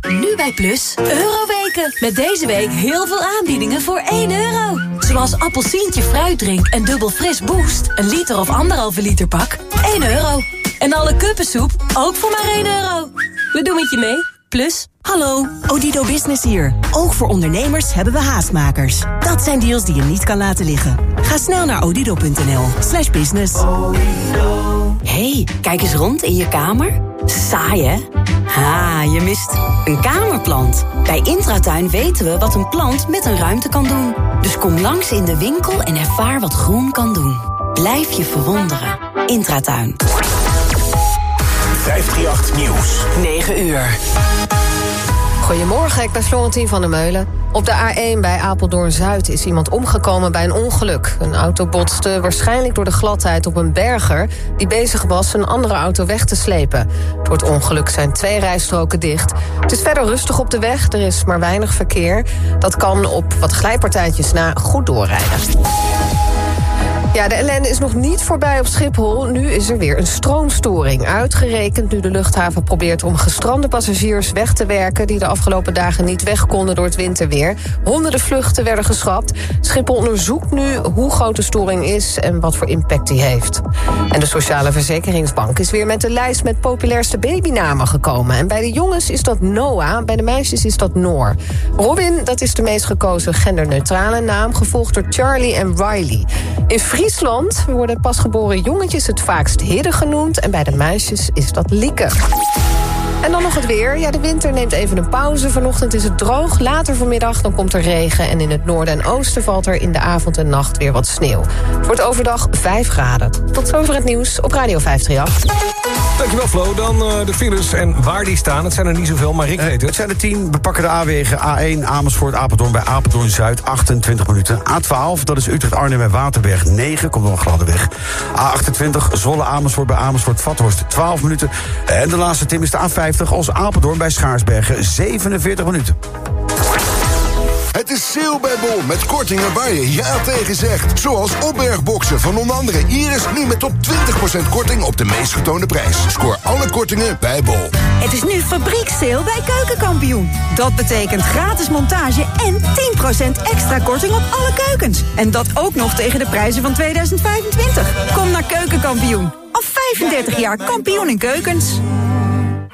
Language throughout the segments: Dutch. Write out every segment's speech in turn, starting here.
Nu bij Plus, Euroweken. Met deze week heel veel aanbiedingen voor 1 euro. Zoals appelsientje fruitdrink en dubbel fris boost. Een liter of anderhalve liter pak. 1 euro. En alle kuppensoep ook voor maar 1 euro. We doen het je mee. Plus. Hallo, Odido Business hier. Ook voor ondernemers hebben we haastmakers. Dat zijn deals die je niet kan laten liggen. Ga snel naar odido.nl slash business. hey, kijk eens rond in je kamer. Saai, hè? Ha, je mist een kamerplant. Bij Intratuin weten we wat een plant met een ruimte kan doen. Dus kom langs in de winkel en ervaar wat groen kan doen. Blijf je verwonderen. Intratuin. 538 Nieuws. 9 uur. Goedemorgen, ik ben Florentien van der Meulen. Op de A1 bij Apeldoorn-Zuid is iemand omgekomen bij een ongeluk. Een auto botste waarschijnlijk door de gladheid op een berger... die bezig was een andere auto weg te slepen. Door het ongeluk zijn twee rijstroken dicht. Het is verder rustig op de weg, er is maar weinig verkeer. Dat kan op wat glijpartijtjes na goed doorrijden. Ja, de ellende is nog niet voorbij op Schiphol. Nu is er weer een stroomstoring. Uitgerekend nu de luchthaven probeert om gestrande passagiers weg te werken... die de afgelopen dagen niet weg konden door het winterweer. Honderden vluchten werden geschrapt. Schiphol onderzoekt nu hoe groot de storing is... en wat voor impact die heeft. En de Sociale Verzekeringsbank is weer met de lijst... met populairste babynamen gekomen. En bij de jongens is dat Noah, bij de meisjes is dat Noor. Robin, dat is de meest gekozen genderneutrale naam... gevolgd door Charlie en Riley. In Friesland worden pasgeboren jongetjes het vaakst Hidde genoemd... en bij de meisjes is dat Lieke. En dan nog het weer. Ja, de winter neemt even een pauze. Vanochtend is het droog. Later vanmiddag dan komt er regen. En in het noorden en oosten valt er in de avond en nacht weer wat sneeuw. Het wordt overdag 5 graden. Tot zover het nieuws op Radio 538. Dankjewel Flo. Dan uh, de files en waar die staan. Het zijn er niet zoveel, maar ik weet het. Het zijn er 10. We pakken de A-wegen. A1 Amersfoort, Apeldoorn bij Apeldoorn Zuid 28 minuten. A12, dat is Utrecht Arnhem bij Waterberg 9. Komt nog een gladde weg. A28 Zwolle Amersfoort bij Amersfoort Vathorst 12 minuten. En de laatste Tim is de A50 als Apeldoorn bij Schaarsbergen 47 minuten. Het is sale bij Bol met kortingen waar je ja tegen zegt. Zoals opbergboxen van onder andere Iris nu met tot 20% korting op de meest getoonde prijs. Scoor alle kortingen bij Bol. Het is nu fabrieksteel bij Keukenkampioen. Dat betekent gratis montage en 10% extra korting op alle keukens. En dat ook nog tegen de prijzen van 2025. Kom naar Keukenkampioen. Al 35 jaar kampioen in keukens.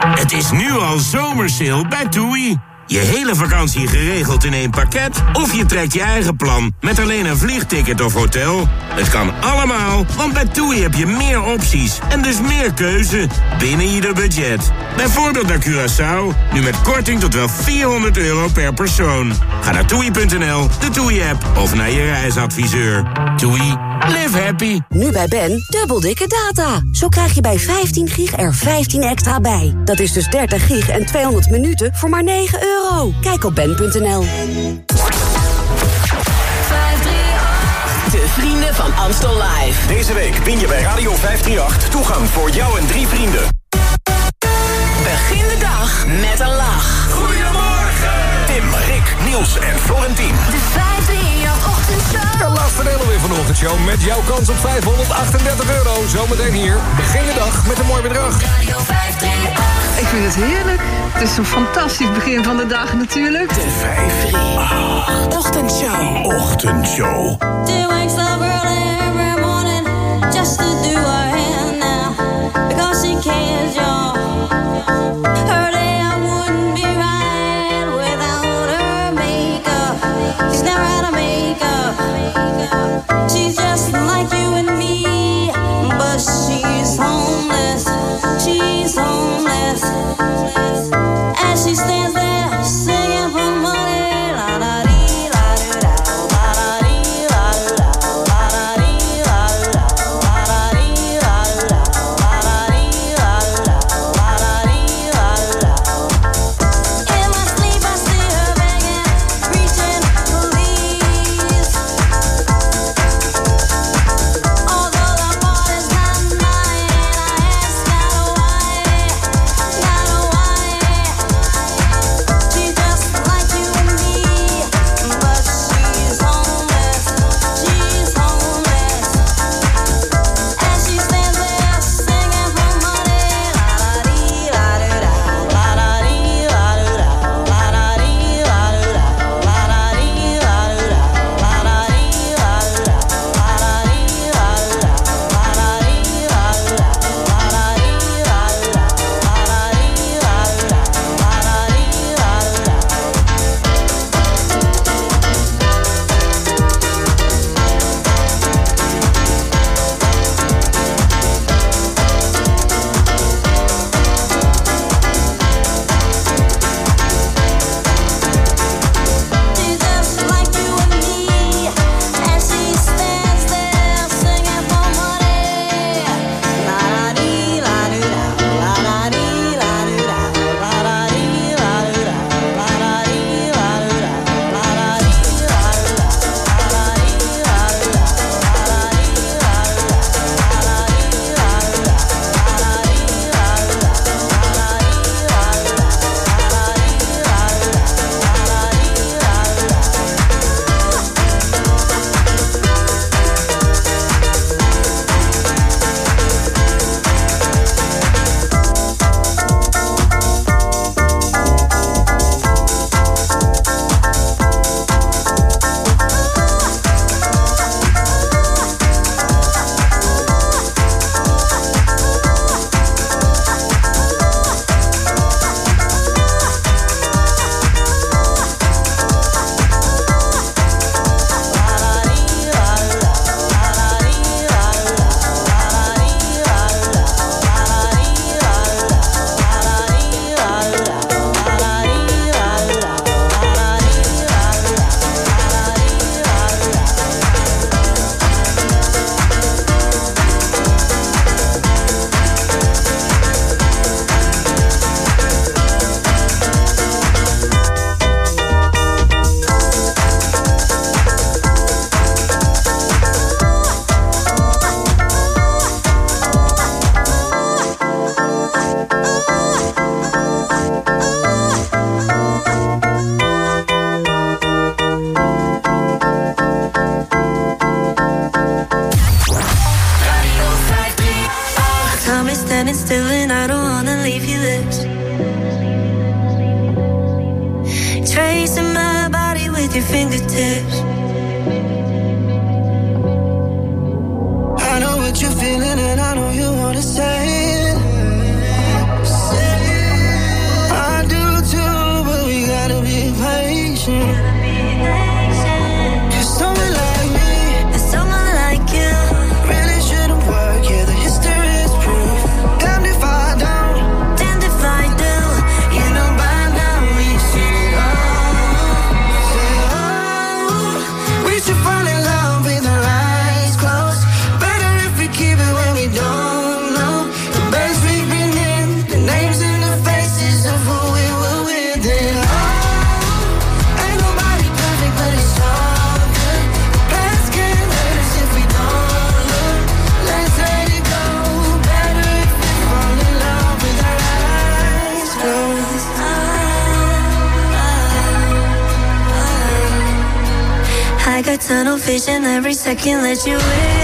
Het is nu al zomersale bij TUI. Je hele vakantie geregeld in één pakket? Of je trekt je eigen plan met alleen een vliegticket of hotel? Het kan allemaal, want bij TUI heb je meer opties en dus meer keuze binnen ieder budget. Bijvoorbeeld naar Curaçao, nu met korting tot wel 400 euro per persoon. Ga naar toei.nl, de TUI-app of naar je reisadviseur. TUI, live happy. Nu bij Ben, dubbel dikke data. Zo krijg je bij 15 gig er 15 extra bij. Dat is dus 30 gig en 200 minuten voor maar 9 euro. Kijk op ben.nl. De vrienden van Amstel Live. Deze week win je bij Radio 538 toegang voor jou en drie vrienden. Begin de dag met een lach. Goedemorgen. Tim, Rick, Niels en Florentin. De 538 ochtendshow. De laatste deel weer van de ochtendshow met jouw kans op 538 euro. Zometeen hier. Begin de dag met een mooi bedrag. Radio 538. Ik vind het heerlijk. Het is een fantastisch begin van de dag natuurlijk. De 538 Ochtendshow. Ochtendshow. as she stands vision every second that you're with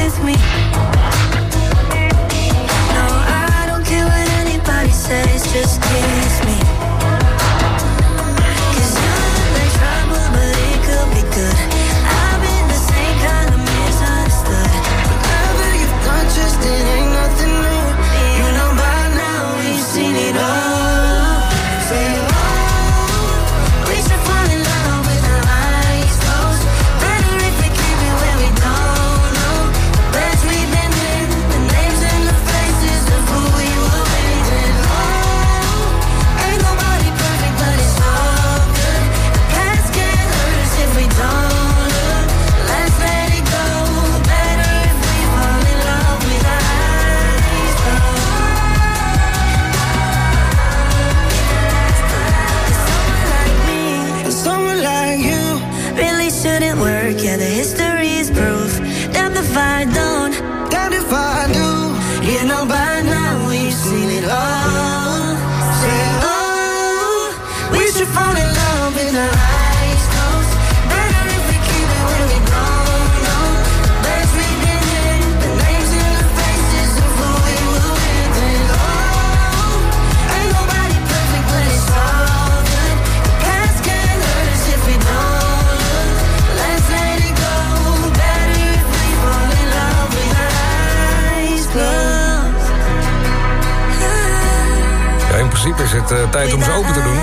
tijd om ze open te doen.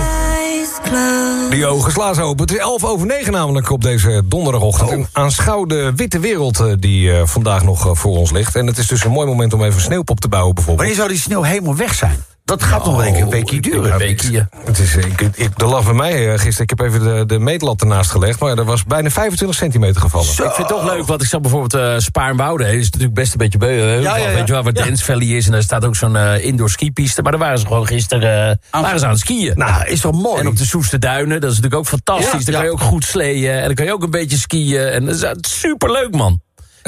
Die ogen slaan ze open. Het is 11 over 9 namelijk op deze donderdagochtend. Een aanschouwde witte wereld eh, die eh, vandaag nog eh, voor ons ligt. En het is dus een mooi moment om even een sneeuwpop te bouwen bijvoorbeeld. Wanneer zou die sneeuw helemaal weg zijn? Dat gaat nog wel een weekje duren. Een weekje. Het is, ik, ik, er lag bij mij eh, gisteren, ik heb even de, de meetlat ernaast gelegd... maar er was bijna 25 centimeter gevallen. Ik vind het toch leuk, want ik zag bijvoorbeeld eh Spaarnwoude. Dat is natuurlijk best een beetje beu. hè. Ja, ja, ja. Weet je wel, waar Dance Valley is. En daar staat ook zo'n eh, indoor skipiste. Maar daar waren ze gewoon gisteren waren ze aan het skiën. Nou, is toch mooi? En op de Soeste Duinen, dat is natuurlijk ook fantastisch. Ja, daar ja. kan je ook goed sleeën. En dan kan je ook een beetje skiën. En dat is superleuk, man.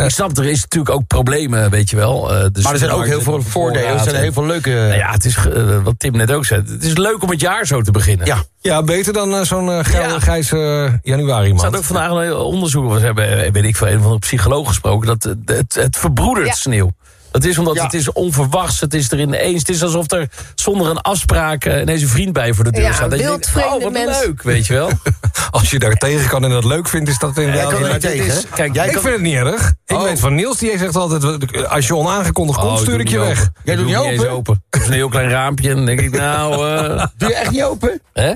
Ik snap, er is natuurlijk ook problemen, weet je wel. Eh, de Maar er zijn ook heel veel voordelen. Er zijn heel veel leuke... Nou ja, het is, eh, wat Tim net ook zei. Het is leuk om het jaar zo te beginnen. Ja. Ja, beter dan eh, zo'n eh, grijze eh, januari Er man. staat ook vandaag een onderzoek. We hebben, eh, weet ik van een van de psycholoog gesproken. Dat het, het, het verbroedert Ja. sneeuw. Dat is omdat Ja. het is onverwachts. Het is er ineens. Het is alsof er zonder een afspraak eh, ineens een vriend bij voor de deur Ja, staat. Dat je denkt, oh, wat leuk, weet je wel. Als je daar tegen kan en dat leuk vindt, is dat inderdaad... maar niet dit tegen, is-? Kijk, Jij ik kan- vind het niet erg. Ik Oh. weet van Niels, die zegt altijd... als je onaangekondigd komt, Oh, stuur ik je weg. open. Jij doet Doe niet open? open. Het is een heel klein raampje. En dan denk ik, nou... eh, Doe je echt niet open? hè?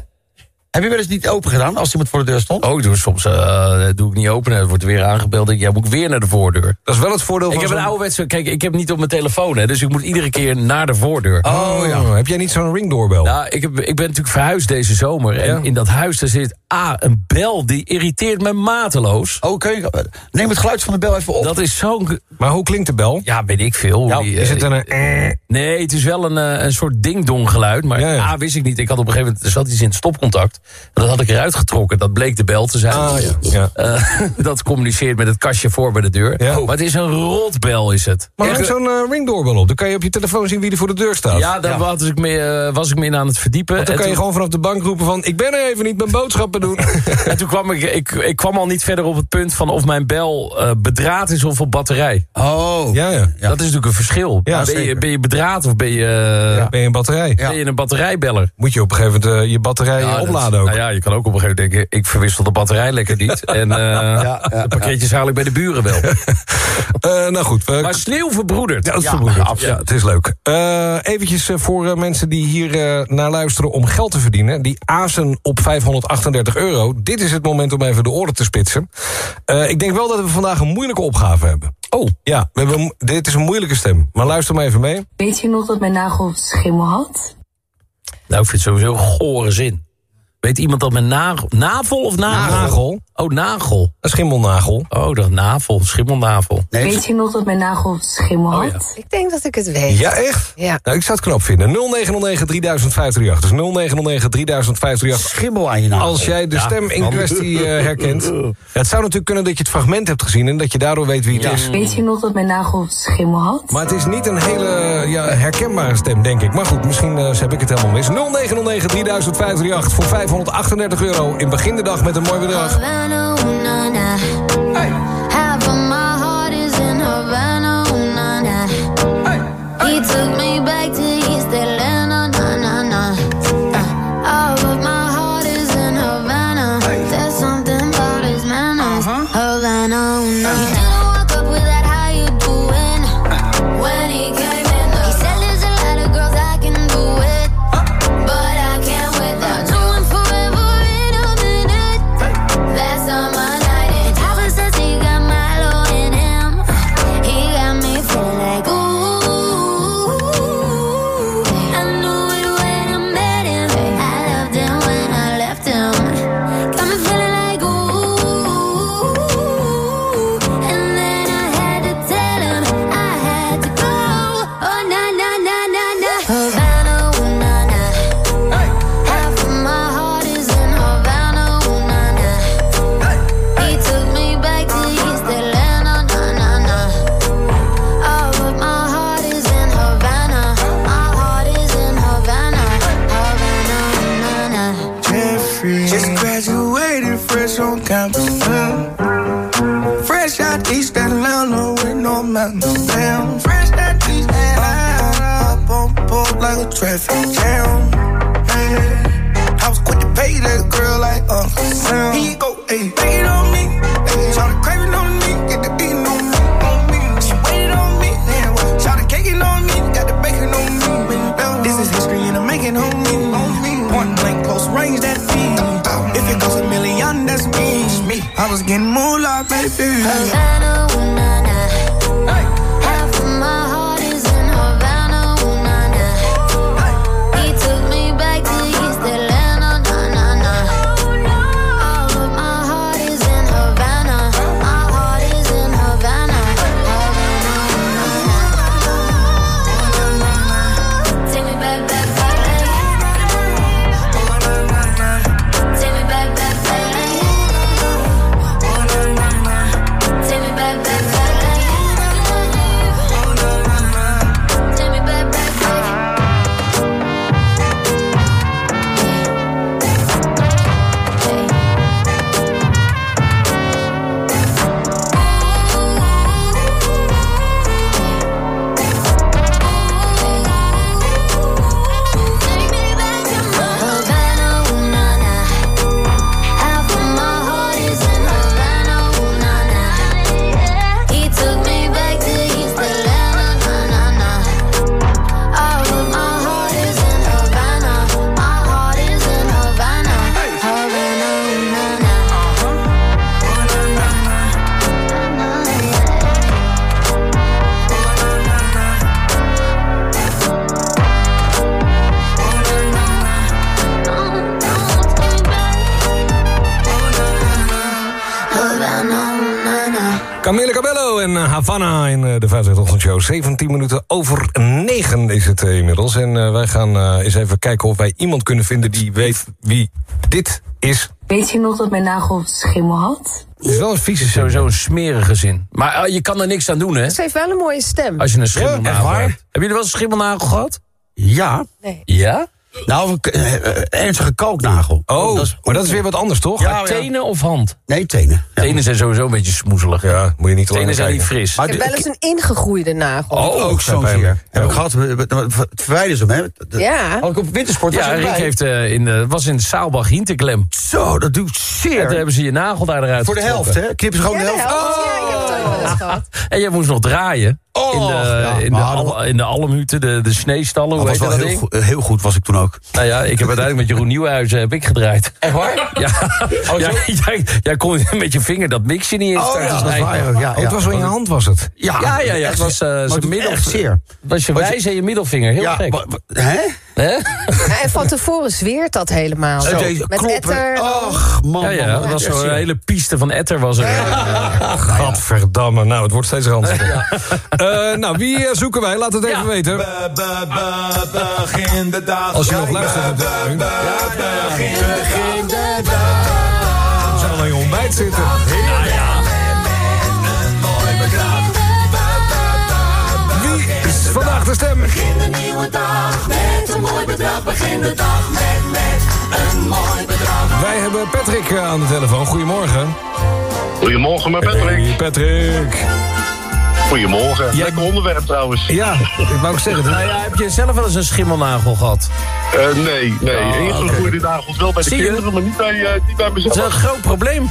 Heb je wel eens niet open gedaan als iemand voor de deur stond? Oh, ik doe soms eh, doe ik niet open. En dan wordt er weer aangebeld. Ik, ja, moet ik weer naar de voordeur. Dat is wel het voordeel Ik van heb een ouderwetse... Kijk, ik heb niet op mijn telefoon, hè. Dus ik moet iedere keer naar de voordeur. Oh, ja. Heb jij niet zo'n ringdoorbel? Nou, ik, heb, ik ben natuurlijk verhuisd deze zomer. En Ja. in dat huis daar zit A, een bel die irriteert me mateloos. Oh, kun je, neem het geluid van de bel even op. Dat is zo'n... Maar hoe klinkt de bel? Ja, weet ik veel. Ja, die, Is eh, het een... eh, Nee, het is wel een, eh, een soort ding-dong geluid. Maar Ja, ja. A, wist ik niet. Ik had op een gegeven moment... Er zat iets in het stopcontact. En dat had ik eruit getrokken. Dat bleek de bel te zijn. Ah, ja. ja. Eh, dat communiceert met het kastje voor bij de deur. Ja. Maar het is een rotbel, is het. Maar Echt, hang zo'n eh, ringdoorbel op. Dan kan je op je telefoon zien wie er voor de deur staat. Ja, daar Was, ik mee, eh, was ik mee aan het verdiepen. Want dan En kan je gewoon vanaf de bank roepen van... ik ben er even niet, mijn boodschappen doen. En toen kwam ik, ik, ik kwam al niet verder op het punt van of mijn bel eh, bedraad is of op batterij. Oh. ja, ja. Dat is natuurlijk een verschil. Ja, ben, je, ben je bedraad of ben je, Ben je een batterij? ben je een batterijbeller? Moet je op een gegeven moment je batterij Ja, ook. Nou ja, je kan ook op een gegeven moment denken, ik verwissel de batterij lekker niet. En eh de pakketjes haal ik bij de buren wel. Eh, nou goed. we- Maar sneeuw verbroedert. Ja, dat is Ja, verbroederd. absoluut. Ja, het is leuk. Eh eventjes voor eh, mensen die hier eh, naar luisteren om geld te verdienen. Die azen op 538 euro. Dit is het moment om even de oren te spitsen. Eh, ik denk wel dat we vandaag een moeilijke opgave hebben. Oh. Ja, we hebben, dit is een moeilijke stem. Maar luister maar even mee. Weet je nog dat mijn nagel schimmel had? Nou, ik vind het sowieso een gore zin. Weet iemand dat met nagel... Navel of nagel? Nagel. Oh, nagel. Een schimmelnagel. Oh, dat navel. Schimmelnavel. Weet je nog dat mijn nagel schimmel Oh, had? Ik denk dat ik het weet. Ja, echt? Ja. Nou, ik zou het knap vinden. 0909 3058. Dus 0909 3058. Schimmel aan je naam. Als jij de Ja, stem in kwestie eh, herkent. Ja, het zou natuurlijk kunnen dat je het fragment hebt gezien... en dat je daardoor weet wie het is. Weet je nog dat mijn nagel schimmel had? Maar het is niet een hele ja, herkenbare stem, denk ik. Maar goed, misschien eh, heb ik het helemaal mis. 0909 3058 voor 538 euro. In begin de dag met een mooi bedrag. Took me back to 17 minuten over 9 is het eh, inmiddels. En eh, wij gaan eh, eens even kijken of wij iemand kunnen vinden die weet wie dit is. Weet je nog dat mijn nagel schimmel had? Het is wel een vieze zin. Sowieso een smerige zin. Maar je kan er niks aan doen, hè? Ze heeft wel een mooie stem. Als je een schimmelnagel echt waar? hebt. Heb je er wel eens een schimmelnagel gehad? Ja. Nee. Ja? Nou, een eh, eh, ernstige kooknagel. Oh, Dat is- maar dat is weer wat anders, toch? Ja, Tenen of hand? Nee, tenen. Ja. Tenen zijn sowieso een beetje smoezelig. Ja, moet je niet te lang Tenen zijn niet fris. Maar Ik heb wel eens een ingegroeide nagel. Oh, ook zo'n. Heb ik gehad. Verwijderen ze hem, hè? Ja. Had ik op wintersport was Ja, Rick heeft, eh, in, de was in Saalbach Hinterklem. Zo, dat doet En zeer. toen hebben ze je nagel daar eruit Voor de helft, getrokken. hè? Knippen ze gewoon Ja, de helft. helft. Ja, ik heb het ook wel eens gehad. En jij moest nog draaien. Oh, in de, ja, in, de al- in de almhuten, de, de sneestallen, Dat hoe was wel dat heel, heel goed, was ik toen ook. Nou ja, ik heb uiteindelijk met Jeroen Nieuwhuizen heb ik gedraaid. Echt waar? Ja, ja, jij, jij kon met je vinger dat mixje niet in Oh ja, dat is snijden. waar. Ja, Oh, het was wel in je hand, was het? Ja, Ja, ja, Het was zeer. eh zijn middel. echt zeer. was je wijze en je middelvinger. Heel Ja, gek. hè? Hè? Ja, En van tevoren zweert dat helemaal. Zo. Deze Met kloppen. etter. Och, man. Ja, ja, man, dat man. was zo'n hele piste van etter was er. Gadverdamme. Nou, het wordt steeds ranziger. Eh, nou, wie eh, zoeken wij? Laat het even weten. Begin de dag. Als je nog luistert. Begin de We zijn al in je ontbijt zitten. De stem? een nieuwe dag met een mooi bedrag. Begin de dag met, met een mooi bedrag. Wij hebben Patrick eh, aan de telefoon. Goedemorgen. Goedemorgen met Patrick. Hey, Patrick. Goedemorgen. Lekker onderwerp trouwens. Ja, ik wou ook zeggen. Nou ja, heb je zelf wel eens een schimmelnagel gehad? Eh, nee, nee. Oh, Ingegroeide nagels wel bij de Zie je? kinderen, maar niet bij, eh, niet bij mezelf. Dat is een groot probleem.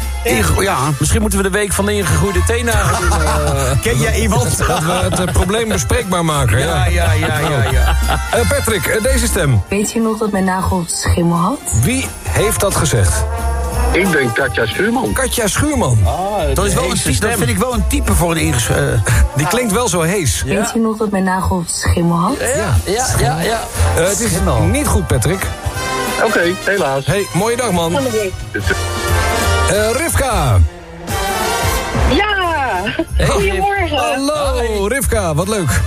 Ja. Misschien moeten we de week van de ingegroeide teennagel doen. eh. Ken jij iemand? Dat we het probleem bespreekbaar maken. Ja, ja, ja, ja, ja. Eh, Patrick, deze stem. Weet je nog dat mijn nagel schimmel had? Wie heeft dat gezegd? Ik denk Katja Schuurman. Katja Schuurman. Dat, is wel een type, dat vind ik wel een type voor een inges... eh, Die klinkt wel zo hees. Weet je nog dat mijn nagel schimmel had? Ja, ja, ja. ja. Eh, het is niet goed, Patrick. Oké, helaas. Hey, mooie dag, man. Eh, Rivka. Ja! Goedemorgen. Hallo, Rivka, wat leuk.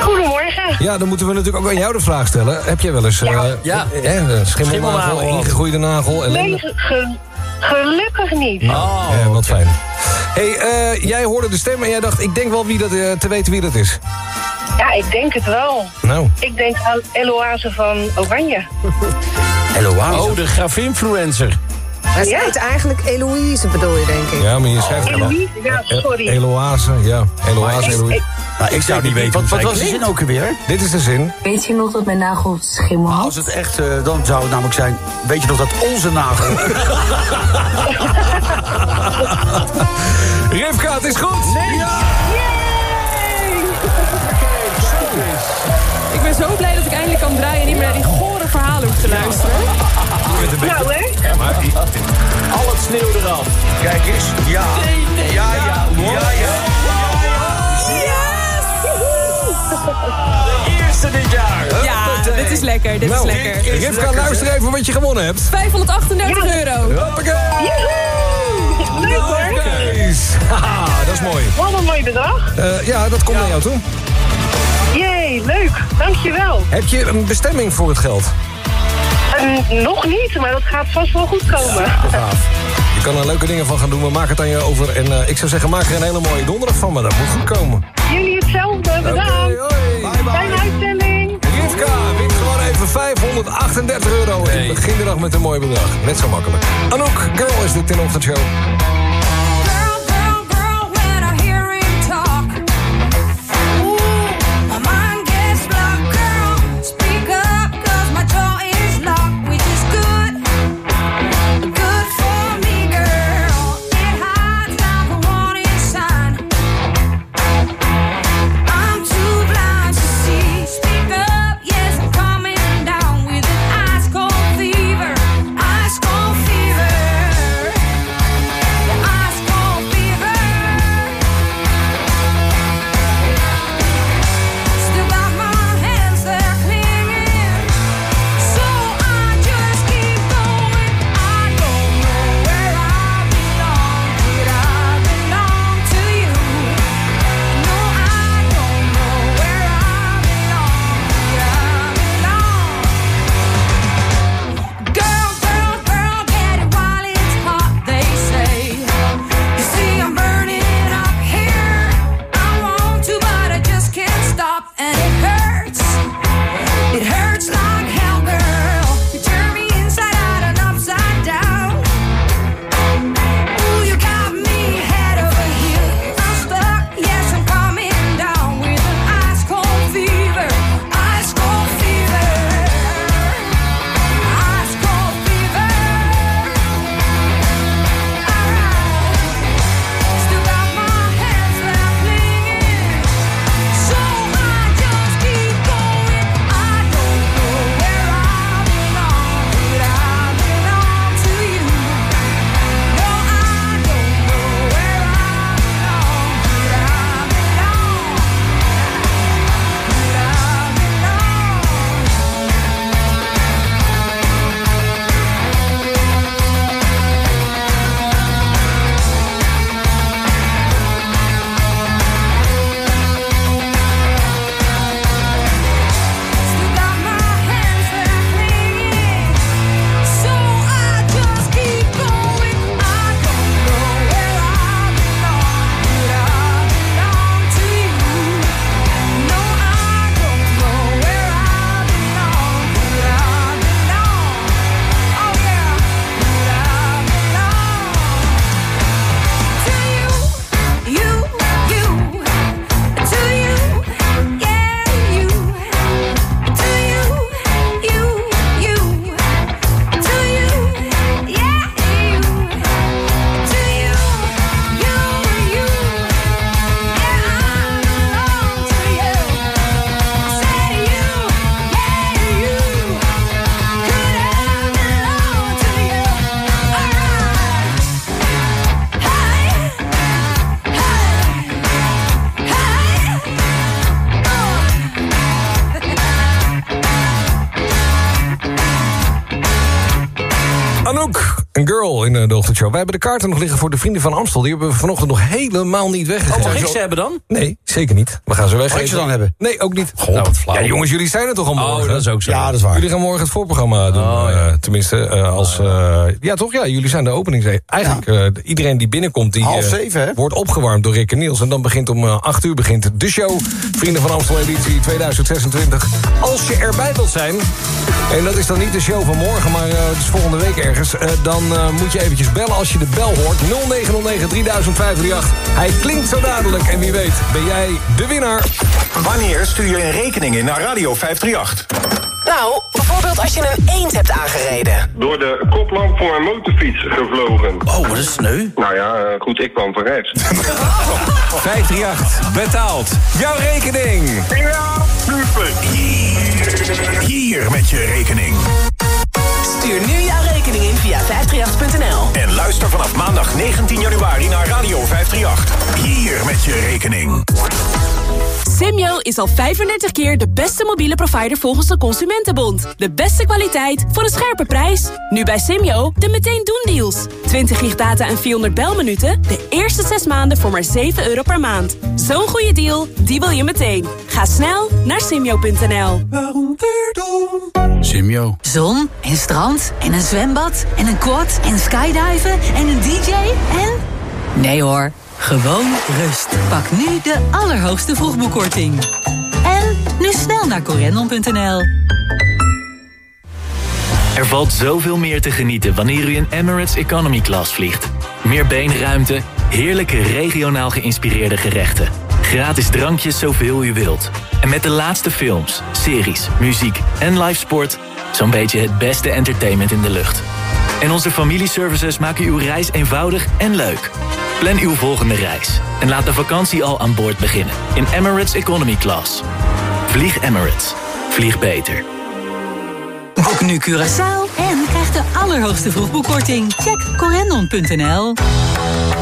Goedemorgen. Ja, dan moeten we natuurlijk ook aan jou de vraag stellen. Heb jij wel eens eh, Ja. eh, eh, schimmelnagel, Schimmelnagel. ingegroeide nagel? Nee, ge- gelukkig niet. Oh, wat fijn. hey, eh, jij hoorde de stem en jij dacht, ik denk wel wie dat, te weten wie dat is. Ja, ik denk het wel. Nou. Ik denk aan Eloise van Oranje. Eloise. Oh, de grafinfluencer. Hij het eigenlijk Eloïse bedoel je, denk ik. Ja, maar je schrijft het wel. Eloïse, ja, sorry. Eloase, ja. Ik- Eloïse. Nou, ik zou niet weten Wat- wat, was de zin ook alweer? Dit is de zin. Weet je nog dat mijn nagel schimmel had? Als het echt, eh, dan zou het namelijk zijn... Weet je nog dat onze nagel... Rivka, het is goed! Ik ben zo blij dat ik eindelijk kan draaien en niet meer naar die gore verhalen hoef te luisteren. Nou, hè? Al het sneeuw eraf. Kijk eens. Ja. Ja, ja. Ja, ja. De eerste dit jaar. Ja, dit is lekker, dit Nou, is lekker. Rivka, luister even wat je gewonnen hebt. 538 euro. Hoppakee! Leuk hoor. Nice. Haha, dat is mooi. Wat een mooi bedrag. Eh, ja, dat komt naar jou toe. Jee, leuk. Dankjewel. Heb je een bestemming voor het geld? En nog niet, maar dat gaat vast wel goed komen. Je kan er leuke dingen van gaan doen. We maken het aan je over. En eh, ik zou zeggen, maak er een hele mooie donderdag van. Maar dat moet goed komen. Jullie hetzelfde, bedankt. Fijne uitzending. Rivka wint gewoon even 538 euro. En begin de dag met een mooi bedrag. Net zo makkelijk. Anouk, Girl is dit in ochtendshow. Ochtendshow. Wij hebben de kaarten nog liggen voor de vrienden van Amstel. Die hebben we vanochtend nog helemaal niet weggegeven. Oh, mag ik ze hebben dan? Nee, zeker niet. We gaan ze weggeven. Mag ik ze dan hebben? Nee, ook niet. Nou, wat flauw. Ja, jongens, jullie zijn er toch al morgen? Oh, dat is ook zo. Ja, dat is waar. Jullie gaan morgen het voorprogramma doen. Oh, eh, tenminste, eh, als... eh, ja, toch? Ja, jullie zijn de opening. Eigenlijk, eh, iedereen die binnenkomt... Die, Half zeven, hè? wordt opgewarmd door Rick en Niels. En dan begint om eh, 8 uur begint de show. Vrienden van Amstel editie 2026. Als je erbij wilt zijn... en dat is dan niet de show van morgen, maar eh, het is volgende week ergens... eh, dan eh, moet je eventjes bellen als je de bel hoort. 0909 3058. Hij klinkt zo dadelijk. En wie weet, ben jij de winnaar. Wanneer stuur je een rekening in naar Radio 538? Nou, bijvoorbeeld als je een eend hebt aangereden. Door de koplamp van mijn motorfiets gevlogen. Oh, wat is sneu. Nou ja, eh, goed, ik kwam van rechts. 538 betaalt jouw rekening. Ja, super. Hier, hier met je rekening. Stuur nu jouw rekening in via 538.nl. En luister vanaf maandag 19 januari naar Radio 538. Hier met je rekening. Simyo is al 35 keer de beste mobiele provider volgens de Consumentenbond. De beste kwaliteit voor een scherpe prijs. Nu bij Simyo de meteen doen deals. 20 gig data en 400 belminuten. De eerste 6 maanden voor maar 7 euro per maand. Zo'n goede deal, die wil je meteen. Ga snel naar simyo.nl. Simio. Zon en strand en een zwembad en een quad en skydiven en een dj en... Nee hoor, gewoon rust. Pak nu de allerhoogste vroegboekkorting. En nu snel naar corendon.nl. Er valt zoveel meer te genieten wanneer u in Emirates Economy Class vliegt. Meer beenruimte, heerlijke regionaal geïnspireerde gerechten. Gratis drankjes zoveel u wilt. En met de laatste films, series, muziek en live sport... zo'n beetje het beste entertainment in de lucht. En onze familieservices maken uw reis eenvoudig en leuk. Plan uw volgende reis en laat de vakantie al aan boord beginnen. In Emirates Economy Class. Vlieg Emirates. Vlieg beter. Boek nu Curaçao en krijg de allerhoogste vroegboekkorting. Check corendon.nl.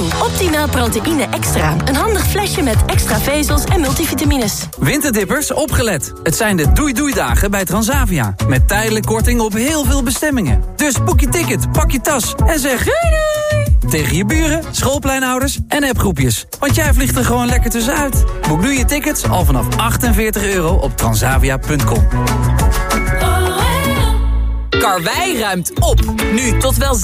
Optimaal proteïne extra. Een handig flesje met extra vezels en multivitamines. Winterdippers, opgelet. Het zijn de doei-doei-dagen bij Transavia. Met tijdelijk korting op heel veel bestemmingen. Dus boek je ticket, pak je tas en zeg doei doei! Tegen je buren, schoolpleinouders en appgroepjes. Want jij vliegt er gewoon lekker tussenuit. Boek nu je tickets al vanaf 48 euro op transavia.com. Karwei ruimt op. Nu tot wel 70%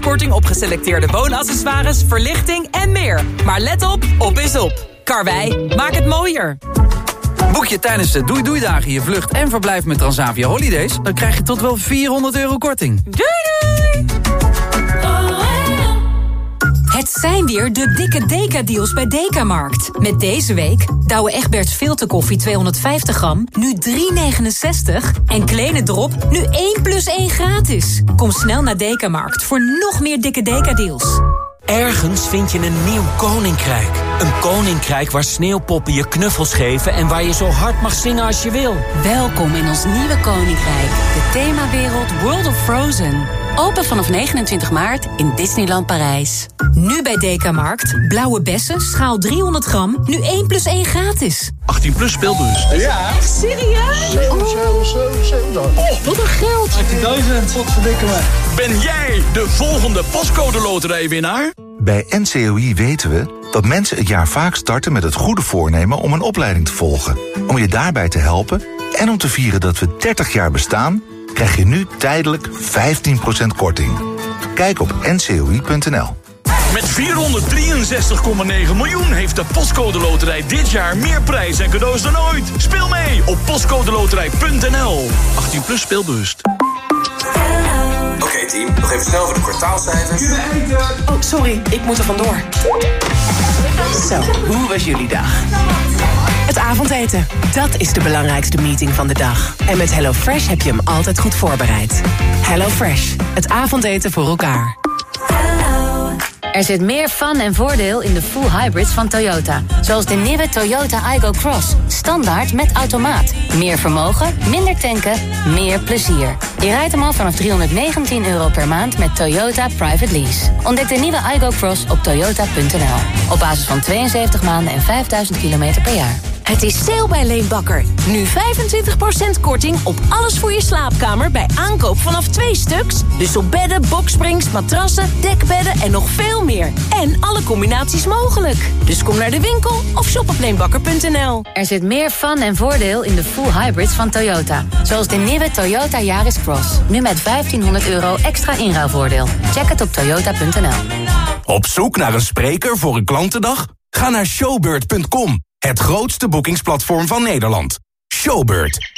korting op geselecteerde woonaccessoires, verlichting en meer. Maar let op, op is op. Karwei, maak het mooier. Boek je tijdens de Doei Doei Dagen je vlucht en verblijf met Transavia Holidays... dan krijg je tot wel 400 euro korting. Doei doei! Het zijn weer de dikke Deka-deals bij Dekamarkt. Met deze week Douwe Egberts filterkoffie 250 gram, nu 3,69. En Kleine Drop, nu 1 plus 1 gratis. Kom snel naar Dekamarkt voor nog meer dikke Deka-deals. Ergens vind je een nieuw koninkrijk. Een koninkrijk waar sneeuwpoppen je knuffels geven... en waar je zo hard mag zingen als je wil. Welkom in ons nieuwe koninkrijk. De themawereld World of Frozen. Open vanaf 29 maart in Disneyland Parijs. Nu bij Dekamarkt. Blauwe bessen, schaal 300 gram. Nu 1 plus 1 gratis. 18 plus speelbus. Ja. Echt serieus? Oh, wat een geld. 18.000, wat verdikken me. Ben jij de volgende pascode loterijwinnaar? Bij NCOI weten we dat mensen het jaar vaak starten met het goede voornemen om een opleiding te volgen. Om je daarbij te helpen en om te vieren dat we 30 jaar bestaan, krijg je nu tijdelijk 15% korting. Kijk op ncoi.nl. Met 463,9 miljoen heeft de Postcode Loterij dit jaar meer prijs en cadeaus dan ooit. Speel mee op postcodeloterij.nl. 18 plus speelbewust. Oké team, nog even snel voor de kwartaalcijfers. Oh, sorry, ik moet er vandoor. Zo, hoe was jullie dag? Het avondeten, dat is de belangrijkste meeting van de dag. En met HelloFresh heb je hem altijd goed voorbereid. HelloFresh, het avondeten voor elkaar. Er zit meer fun en voordeel in de full hybrids van Toyota. Zoals de nieuwe Toyota Igo Cross. Standaard met automaat. Meer vermogen, minder tanken, meer plezier. Je rijdt hem al vanaf 319 euro per maand met Toyota Private Lease. Ontdek de nieuwe Igo Cross op toyota.nl. Op basis van 72 maanden en 5000 kilometer per jaar. Het is sale bij Leenbakker. Nu 25% korting op alles voor je slaapkamer bij aankoop vanaf twee stuks. Dus op bedden, boksprings, matrassen, dekbedden en nog veel meer. En alle combinaties mogelijk. Dus kom naar de winkel of shop op leenbakker.nl. Er zit meer fun en voordeel in de full hybrids van Toyota. Zoals de nieuwe Toyota Yaris Cross. Nu met 1500 euro extra inruilvoordeel. Check het op toyota.nl. Op zoek naar een spreker voor een klantendag? Ga naar showbird.com. Het grootste boekingsplatform van Nederland. Showbird.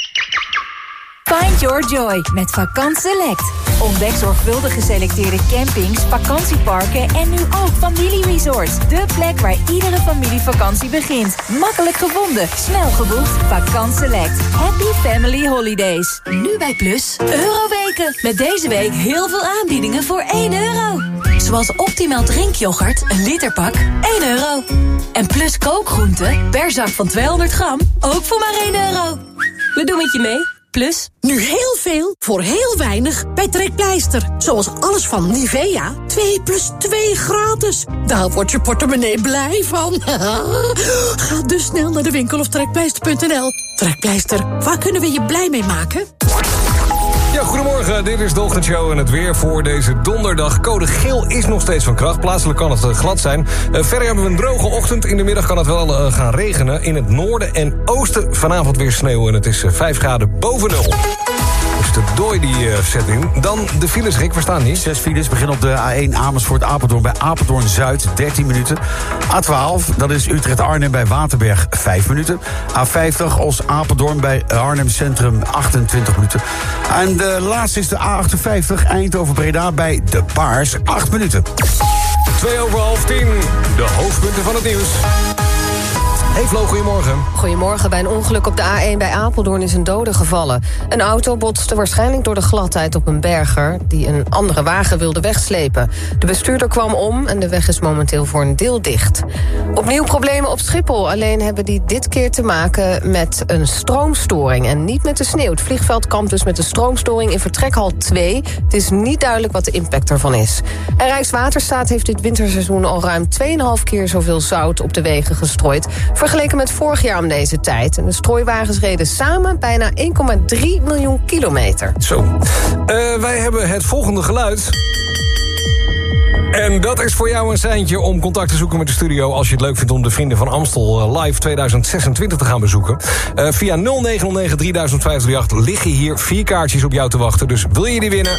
Find your joy met Vakant Select. Ontdek zorgvuldig geselecteerde campings, vakantieparken en nu ook familieresorts. De plek waar iedere familievakantie begint. Makkelijk gevonden, snel geboekt. Vakant Select. Happy Family Holidays. Nu bij Plus, Euroweken. Met deze week heel veel aanbiedingen voor 1 euro. Zoals optimaal drinkyoghurt, een literpak, 1 euro. En Plus kookgroenten, per zak van 200 gram, ook voor maar 1 euro. We doen het je mee. Plus. Nu heel veel voor heel weinig bij Trekpleister. Zoals alles van Nivea. 2 plus 2 gratis. Daar wordt je portemonnee blij van. Ga dus snel naar de winkel of trekpleister.nl. Trekpleister, waar kunnen we je blij mee maken? Goedemorgen. Dit is de ochtendshow en het weer voor deze donderdag. Code geel is nog steeds van kracht. Plaatselijk kan het eh, glad zijn. Uh, verder hebben we een droge ochtend. In de middag kan het wel uh, gaan regenen. In het noorden en oosten vanavond weer sneeuw. En het is 5 graden boven nul. Dooi die uh, in. Dan de files, Rick, we staan niet. Zes files beginnen op de A1 Amersfoort Apeldoorn bij Apeldoorn Zuid 13 minuten. A12, dat is Utrecht Arnhem bij Waterberg 5 minuten. A50 Os Apeldoorn bij Arnhem Centrum 28 minuten. En de laatste is de A58 Eindhoven Breda bij De Paars 8 minuten. 2 over half 10. De hoofdpunten van het nieuws. Hey Flo, goedemorgen. Goedemorgen. Bij een ongeluk op de A1 bij Apeldoorn is een dode gevallen. Een auto botste waarschijnlijk door de gladheid op een berger... die een andere wagen wilde wegslepen. De bestuurder kwam om en de weg is momenteel voor een deel dicht. Opnieuw problemen op Schiphol. Alleen hebben die dit keer te maken met een stroomstoring... en niet met de sneeuw. Het vliegveld kampt dus met een stroomstoring in vertrekhal 2. Het is niet duidelijk wat de impact ervan is. En Rijkswaterstaat heeft dit winterseizoen al ruim 2,5 keer zoveel zout op de wegen gestrooid vergeleken met vorig jaar om deze tijd. En de strooiwagens reden samen bijna 1,3 miljoen kilometer. Zo. Uh, wij hebben het volgende geluid. En dat is voor jou een seintje om contact te zoeken met de studio... als je het leuk vindt om de Vrienden van Amstel Live 2026 te gaan bezoeken. Uh, via 0909 3058 liggen hier vier kaartjes op jou te wachten. Dus wil je die winnen?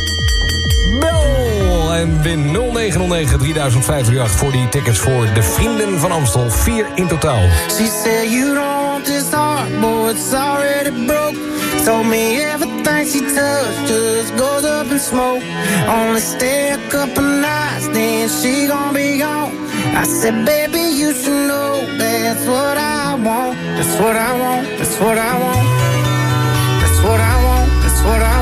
Bel en win 0909 3058 voor die tickets voor de Vrienden van Amstel. Vier in totaal. She said you don't want this heart, boy, it's already broke. Told me everything she touched just goes up in smoke. Only stay a couple nights, then she gon' be gone. I said, baby, you should know that's what I want. That's what I want. That's what I want. That's what I want. That's what I want.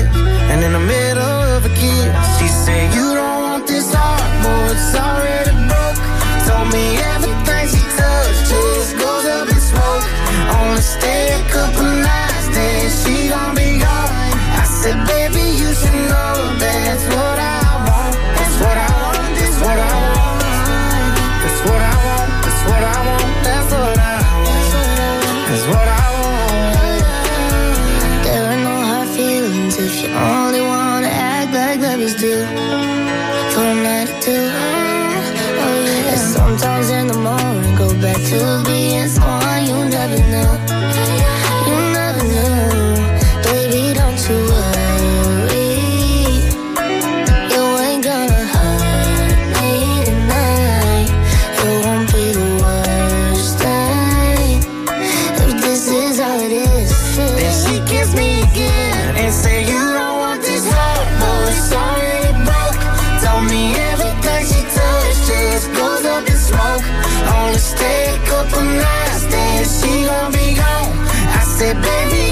kiss me again and say you don't want this heart, it's already broke. Told me everything she touched just goes up in smoke. Only stay a couple nights, then she gon' be gone. I said, baby.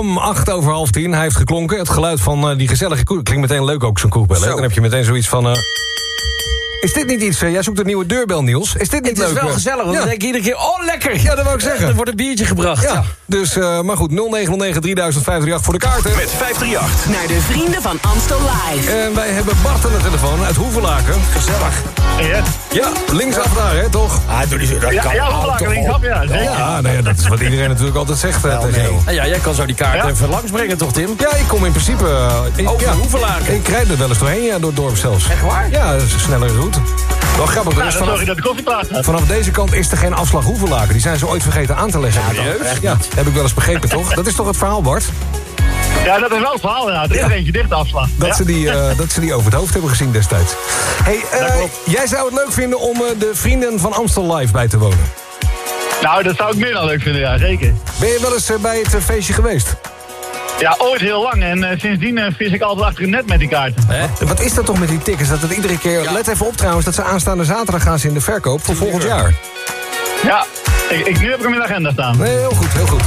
Amsterdam. 8 over half 10. Hij heeft geklonken. Het geluid van eh, die gezellige koe. Klinkt meteen leuk ook, zo'n koekbel. hè? Dan heb je meteen zoiets van... eh, is dit niet iets... eh, jij zoekt een nieuwe deurbel, Niels. Is dit niet Het is leuk? wel eh? gezellig, want Ja. dan denk je iedere keer... Oh, lekker! Ja, dat wou ik zeggen. Er wordt een biertje gebracht. Ja, dus, eh, maar goed, 0909 3058 voor de kaarten. Met 538. Naar de vrienden van Amstel Live. En wij hebben Bart aan de telefoon uit Hoevelaken. Gezellig. Ja, Ja, linksaf daar, hè, toch? Ah, doe die zo. Dat Ja, kan ja, Hoevelaken, linksaf, ja, zeker. Ja, nou ja, dat is wat iedereen natuurlijk altijd zegt tegen jou. Ah, ja, jij kan zo die kaart Ja? even langsbrengen, toch, Tim? Ja, ik kom in principe... eh, ik, Over ja, Hoevelaken. Ik rijd er wel eens doorheen, ja, door het dorp zelfs. Echt waar? Ja, dat is een snellere route. Wel grappig, er is dan vanaf, dat vanaf deze kant is er geen afslag Hoevelaken. Die zijn ze ooit vergeten aan te leggen. Serieus? Ja, heb ik wel eens begrepen, toch? Dat is toch het verhaal, Bart? Ja, dat is wel het verhaal, ja. Er is er eentje dicht afslag. Dat, Ja. ze die, eh, dat ze die over het hoofd hebben gezien destijds. hey, eh, jij zou het leuk vinden om eh, de vrienden van Amstel Live bij te wonen. Nou, dat zou ik meer dan leuk vinden, ja, zeker. Ben je wel eens bij het feestje geweest? Ja, ooit heel lang. En eh, sindsdien eh, vis ik altijd achter net met die kaarten. Wat, wat is dat toch met die tickets? Dat het iedere keer... Let even op trouwens, dat ze aanstaande zaterdag gaan ze in de verkoop voor volgend jaar. Ja, ik, ik, nu heb ik hem in de agenda staan. Nee, heel goed, heel goed.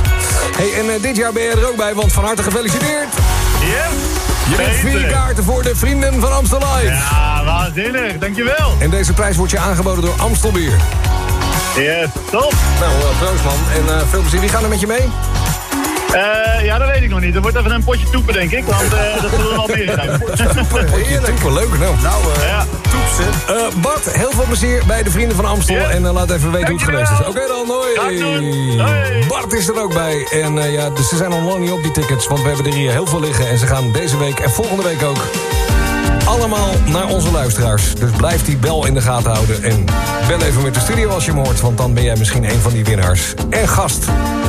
hey, en eh, dit jaar ben je er ook bij, want van harte gefeliciteerd. Yes! Je hebt vier kaarten voor de Vrienden van Amstel Live. Ja, waanzinnig. Dankjewel. En deze prijs wordt je aangeboden door Amstel Bier. Yes, top. Nou, uh, proost man. En eh, veel plezier. Wie gaan er met je mee? Eh, ja, dat weet ik nog niet. Er wordt even een potje toepen, denk ik. Want eh, dat zullen er al meer zijn. Heerlijk. Super leuk. Nou, ja. Loopse. Eh, Bart, heel veel plezier bij de Vrienden van Amstel. En eh, laat even weten hoe het geweest is. Oké dan, hoi. Bart is er ook bij. En eh, ja, dus ze zijn al lang niet op die tickets. Want we hebben er hier heel veel liggen. En ze gaan deze week en volgende week ook allemaal naar onze luisteraars. Dus blijf die bel in de gaten houden. En bel even met de studio als je hem hoort. Want dan ben jij misschien een van die winnaars. En gast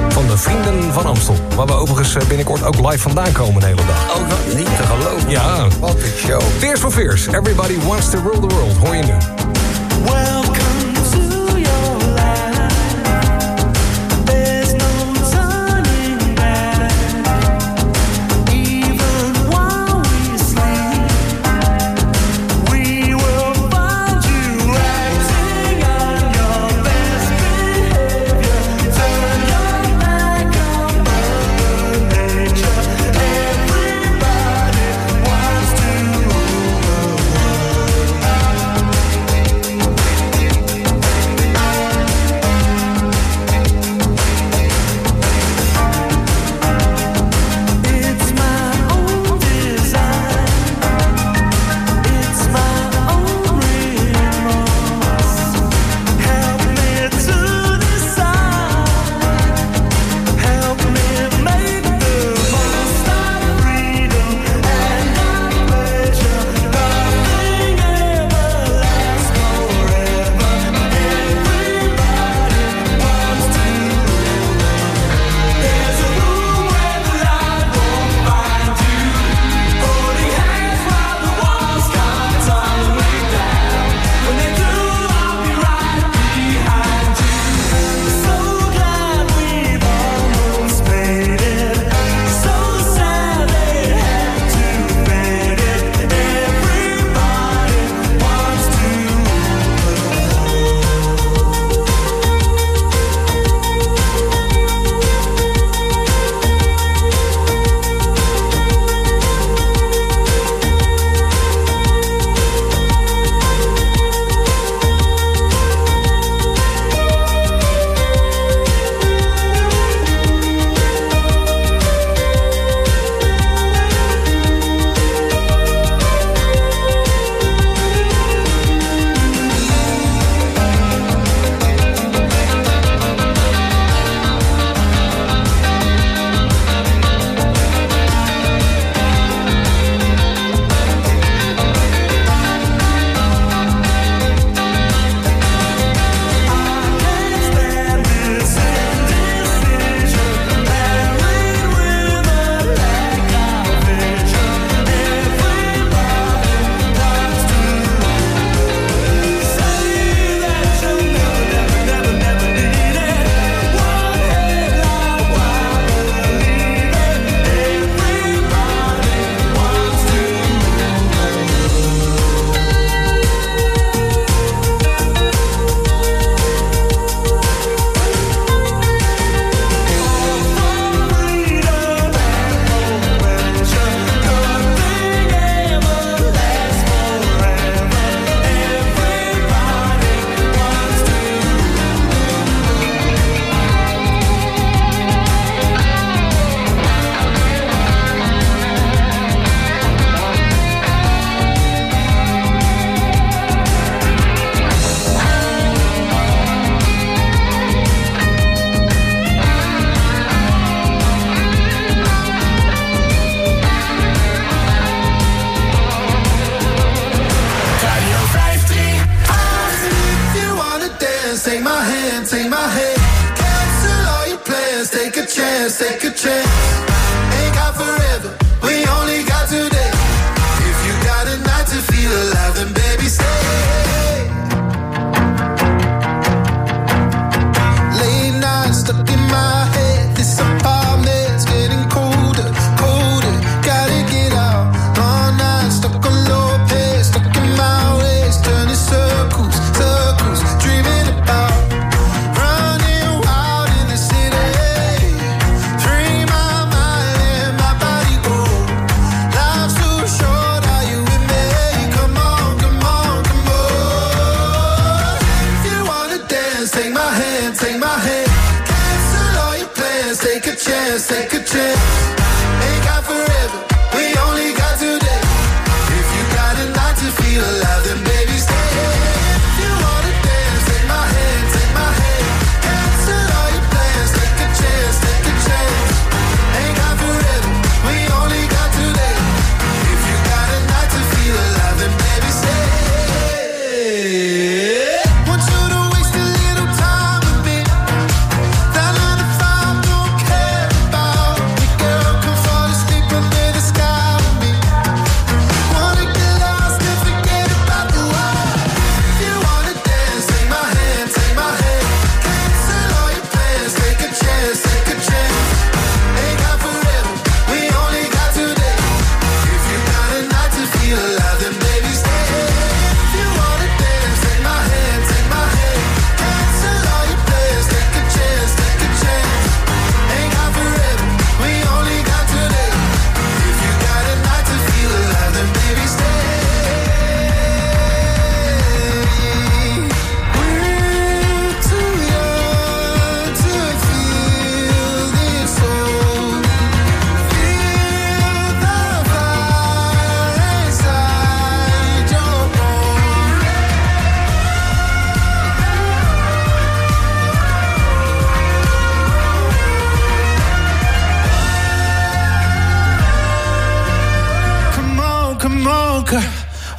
van de Vrienden van Amstel. Waar we overigens eh, binnenkort ook live vandaan komen de hele dag. Oh, wat niet te geloven. Ja. Wat een show. Tears for Fears. Everybody wants to rule the world. Hoor je nu. chance,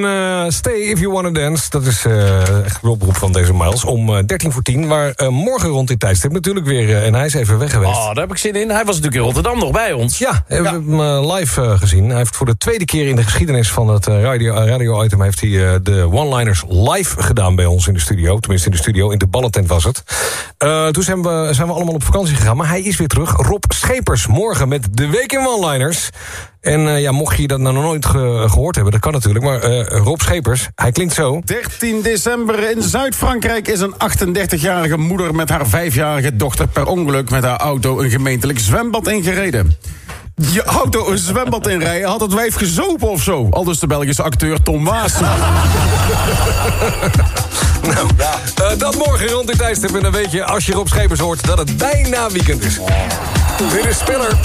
Smith en eh, Stay If You Wanna Dance. Dat is eh, echt een oproep van deze Miles. Om eh, 13 voor 10. Maar eh, morgen rond dit tijdstip natuurlijk weer. eh, en hij is even weg geweest. Oh, daar heb ik zin in. Hij was natuurlijk in Rotterdam nog bij ons. Ja, we hebben hem eh, live eh, gezien. Hij heeft voor de tweede keer in de geschiedenis van het eh, radio, eh, radio-item... heeft hij eh, de one-liners live gedaan bij ons in de studio. Tenminste in de studio, in de ballentent was het. Eh, toen zijn we, zijn we allemaal op vakantie gegaan. Maar hij is weer terug. Rob Schepers, morgen met de Week in One-liners. En eh, ja, mocht je dat nou nog nooit ge- gehoord hebben, dat kan natuurlijk. Maar eh, Rob Schepers, hij klinkt zo. 13 december in Zuid-Frankrijk is een 38-jarige moeder met haar 5-jarige dochter per ongeluk met haar auto een gemeentelijk zwembad ingereden. Je auto een zwembad inrijden, had het wijf gezopen of zo. Al dus de Belgische acteur Tom Waas. nou, eh, dat morgen rond dit tijdstip. En dan weet je, als je Rob Schepers hoort, dat het bijna weekend is. Dit is Spiller.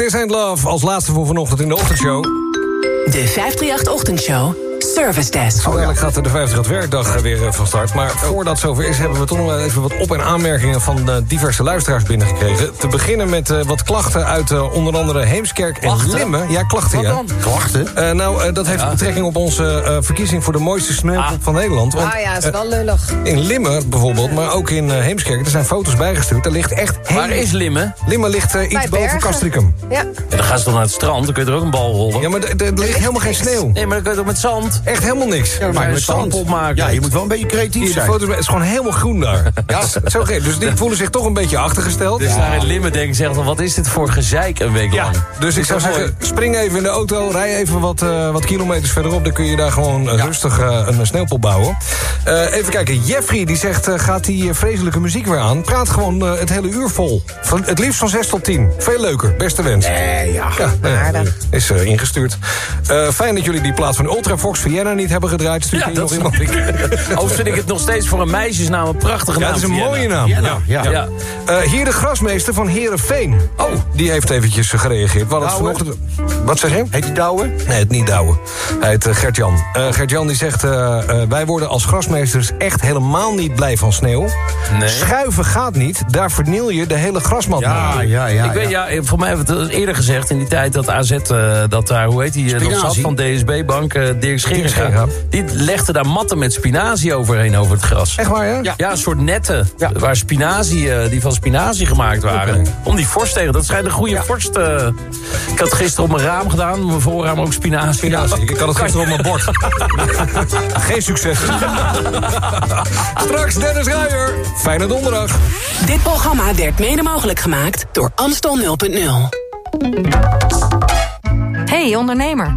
This Ain't Love. Als laatste voor vanochtend in de ochtendshow. De 538 Ochtendshow Service Desk. Zo dadelijk gaat de 50 werkdag eh, weer eh, van start. Maar voordat het zover is, hebben we toch nog wel even wat op- en aanmerkingen van eh, diverse luisteraars binnengekregen. Te beginnen met eh, wat klachten uit eh, onder andere Heemskerk en Klachten? Limmen. Ja, klachten, Wat ja. dan? Klachten? Eh, nou, eh, dat heeft betrekking op onze eh, verkiezing voor de mooiste sneeuwpop van Nederland. Want, Ah ja, is eh, wel lullig. in Limmen bijvoorbeeld, maar ook in eh, Heemskerk, er zijn foto's bijgestuurd. Er ligt echt... Waar is Limmen? Limmen ligt eh, iets Bij boven. Castricum. Ja. Ja, dan gaan ze toch naar het strand, dan kun je er ook een bal rollen. Ja, maar er ligt helemaal geen sneeuw. Nee, maar dan kun je toch met zand? Echt helemaal niks. Ja, maar met zand. zandpop maken. Ja, je moet wel een beetje creatief Hier, de zijn. foto's, het is gewoon helemaal groen daar. Ja, zo gek. Dus die voelen zich toch een beetje achtergesteld. Dus daar in Limmen denken ze echt, van, wat is dit voor gezeik een week Ja, lang? dus ik zou zeggen, spring even in de auto, rij even wat, eh, wat kilometers verderop... dan kun je daar gewoon eh, rustig eh, een sneeuwpop bouwen. Eh, even kijken, Jeffrey die zegt, eh, gaat die eh, vreselijke muziek weer aan? Praat gewoon het hele uur vol. Van, het liefst van 6 tot 10. Veel leuker, beste wens. Eh, ja. Ja, nee, is ingestuurd. Eh, fijn dat jullie die plaat van Ultravox Vienna niet hebben gedraaid. Ja, dat nog iemand? ik. Vind ik het nog steeds voor een meisjesnaam een prachtige Ja, naam. het is een Vienna. mooie naam. Vienna. Ja, ja. Ja. Eh, hier de grasmeester van Herenveen. Oh, die heeft eventjes gereageerd. Hadden het vanochtend... Wat zeg je? Heet die Douwe? Nee, het niet Douwe. Hij heet eh, Gert-Jan. Eh, Gert-Jan die zegt... wij worden als grasmeesters echt helemaal niet blij van sneeuw. Nee. Schuiven gaat niet. Daar verniel je de hele grasmat Ja, mee. ja, ja. ik weet, ja. voor mij hebben we het eerder gezegd in die tijd dat AZ, dat daar, hoe heet die, eh, nog zat van DSB-bank, Dirk Scheringa. Die legde daar matten met spinazie overheen over het gras. Echt waar, ja? Ja, ja, een soort netten Ja. waar spinazie, eh, die van spinazie gemaakt waren. Om die vorst tegen, dat schijnt een goede vorst. eh. ik had gisteren op mijn raam gedaan, mijn voorraam ook spinazie. Spinazie. Ik had het gisteren op mijn bord. Geen succes. Straks Dennis Ruijer. Fijne donderdag. Dit programma werd mede mogelijk gemaakt door Amstel 0.0. Hey ondernemer,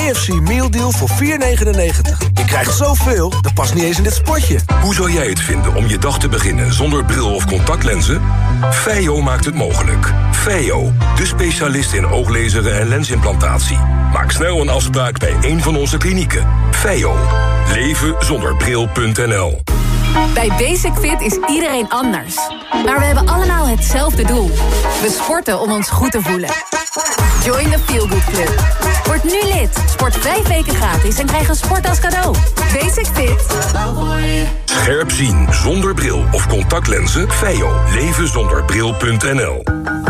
KFC Meal Deal voor 4,99. Je krijgt zoveel, dat past niet eens in dit spotje. Hoe zou jij het vinden om je dag te beginnen zonder bril of contactlenzen? Feio maakt het mogelijk. Feio, de specialist in ooglezeren en lensimplantatie. Maak snel een afspraak bij een van onze klinieken. Feio. Leven zonder bril.nl. Bij Basic Fit is iedereen anders. Maar we hebben allemaal hetzelfde doel. We sporten om ons goed te voelen. Join the Feel Good Club. Word nu lid. Sport vijf weken gratis en krijg een sport als cadeau. Basic Fit. Scherp zien zonder bril of contactlenzen. Feio. Leven zonder bril.nl. Hallo,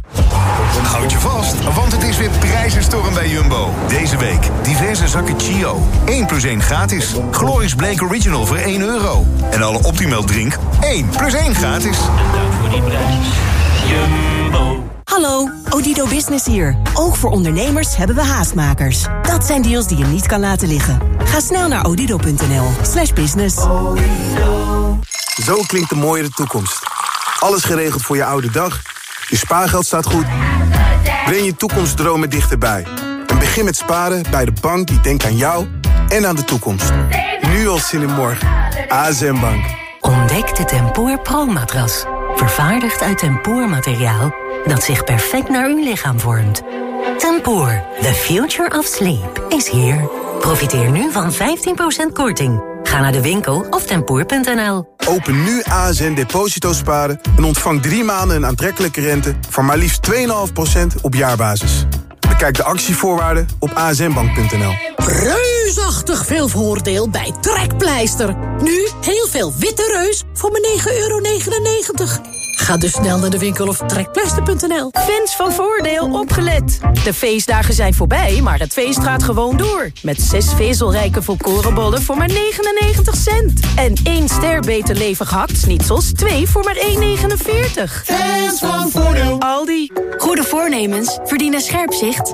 Houd je vast, want het is weer prijzenstorm bij Jumbo. Deze week diverse zakken Chio. 1 plus 1 gratis. Glorious Blake Original voor 1 euro. En alle Optimal drink 1 plus 1 gratis. voor die prijs. Jumbo. Hallo, Odido Business hier. Ook voor ondernemers hebben we haastmakers. Dat zijn deals die je niet kan laten liggen. Ga snel naar odido.nl slash business. Zo klinkt de mooiere toekomst. Alles geregeld voor je oude dag. Je spaargeld staat goed. Breng je toekomstdromen dichterbij. En begin met sparen bij de bank die denkt aan jou en aan de toekomst. Nu al zin in morgen. ASM Bank. Ontdek de Tempoor Pro-matras. Vervaardigd uit tempoormateriaal dat zich perfect naar uw lichaam vormt. Tempoor, the future of sleep, is here. Profiteer nu van 15% korting. Ga naar de winkel of tempoor.nl. Open nu ASN Deposito Sparen en ontvang drie maanden een aantrekkelijke rente... van maar liefst 2,5% op jaarbasis. Bekijk de actievoorwaarden op asnbank.nl. Reusachtig veel voordeel bij Trekpleister. Nu heel veel witte reus voor maar 9,99 euro. Ga dus snel naar de winkel of trekpleister.nl. Fans van Voordeel opgelet. De feestdagen zijn voorbij, maar het feest gaat gewoon door. Met zes vezelrijke volkorenbollen voor maar 99 cent. En één ster beter levig hakt-snitsels, twee voor maar 1,49. Fans van Voordeel. Aldi. Goede voornemens verdienen scherp zicht.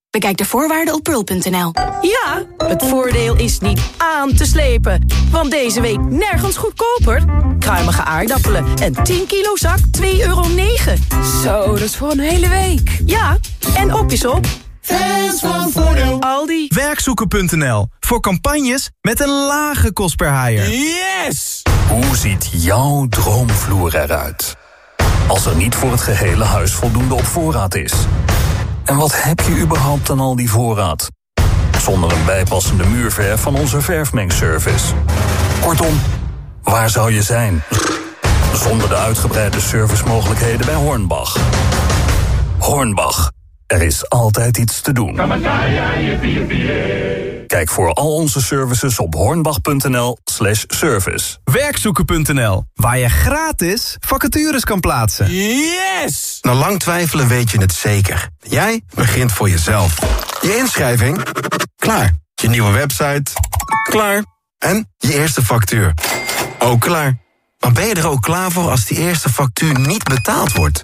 Bekijk de voorwaarden op pearl.nl. Ja, het voordeel is niet aan te slepen. Want deze week nergens goedkoper. Kruimige aardappelen en 10 kilo zak 2,9 euro. Zo, dat is voor een hele week. Ja, en op is op. Fans van Voordeel. Aldi. Werkzoeken.nl. Voor campagnes met een lage kost per haaier. Yes! Hoe ziet jouw droomvloer eruit? Als er niet voor het gehele huis voldoende op voorraad is. En wat heb je überhaupt aan al die voorraad? Zonder een bijpassende muurverf van onze verfmengservice. Kortom, waar zou je zijn? Zonder de uitgebreide servicemogelijkheden bij Hornbach. Hornbach, er is altijd iets te doen. Kijk voor al onze services op hornbach.nl slash service. Werkzoeken.nl, waar je gratis vacatures kan plaatsen. Yes! Na lang twijfelen weet je het zeker. Jij begint voor jezelf. Je inschrijving? Klaar. Je nieuwe website? Klaar. En je eerste factuur? Ook klaar. Maar ben je er ook klaar voor als die eerste factuur niet betaald wordt?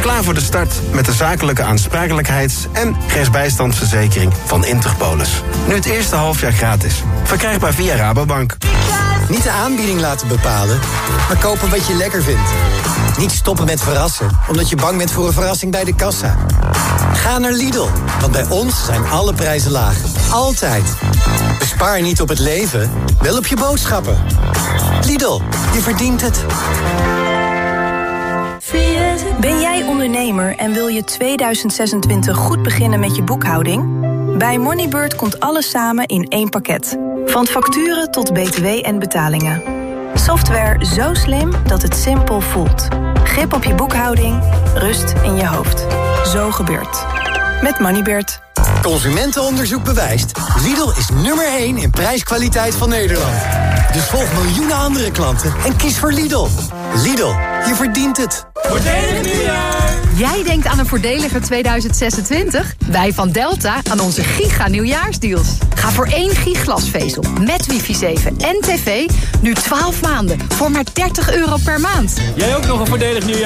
Klaar voor de start met de zakelijke aansprakelijkheids- en rechtsbijstandsverzekering van Interpolis. Nu het eerste halfjaar gratis. Verkrijgbaar via Rabobank. Niet de aanbieding laten bepalen, maar kopen wat je lekker vindt. Niet stoppen met verrassen, omdat je bang bent voor een verrassing bij de kassa. Ga naar Lidl, want bij ons zijn alle prijzen laag. Altijd. Bespaar niet op het leven, wel op je boodschappen. Lidl, je verdient het. Ben jij ondernemer en wil je 2026 goed beginnen met je boekhouding? Bij Moneybird komt alles samen in één pakket. Van facturen tot btw en betalingen. Software zo slim dat het simpel voelt. Grip op je boekhouding, rust in je hoofd. Zo gebeurt. Met Moneybird. Consumentenonderzoek bewijst. Lidl is nummer 1 in prijskwaliteit van Nederland. Dus volg miljoenen andere klanten en kies voor Lidl. Lidl, je verdient het. Voordelig nieuwjaar! Jij denkt aan een voordeliger 2026? Wij van Delta aan onze giga nieuwjaarsdeals. Ga voor één giglasvezel met wifi 7 en tv nu 12 maanden voor maar 30 euro per maand. Jij ook nog een voordelig nieuwjaar?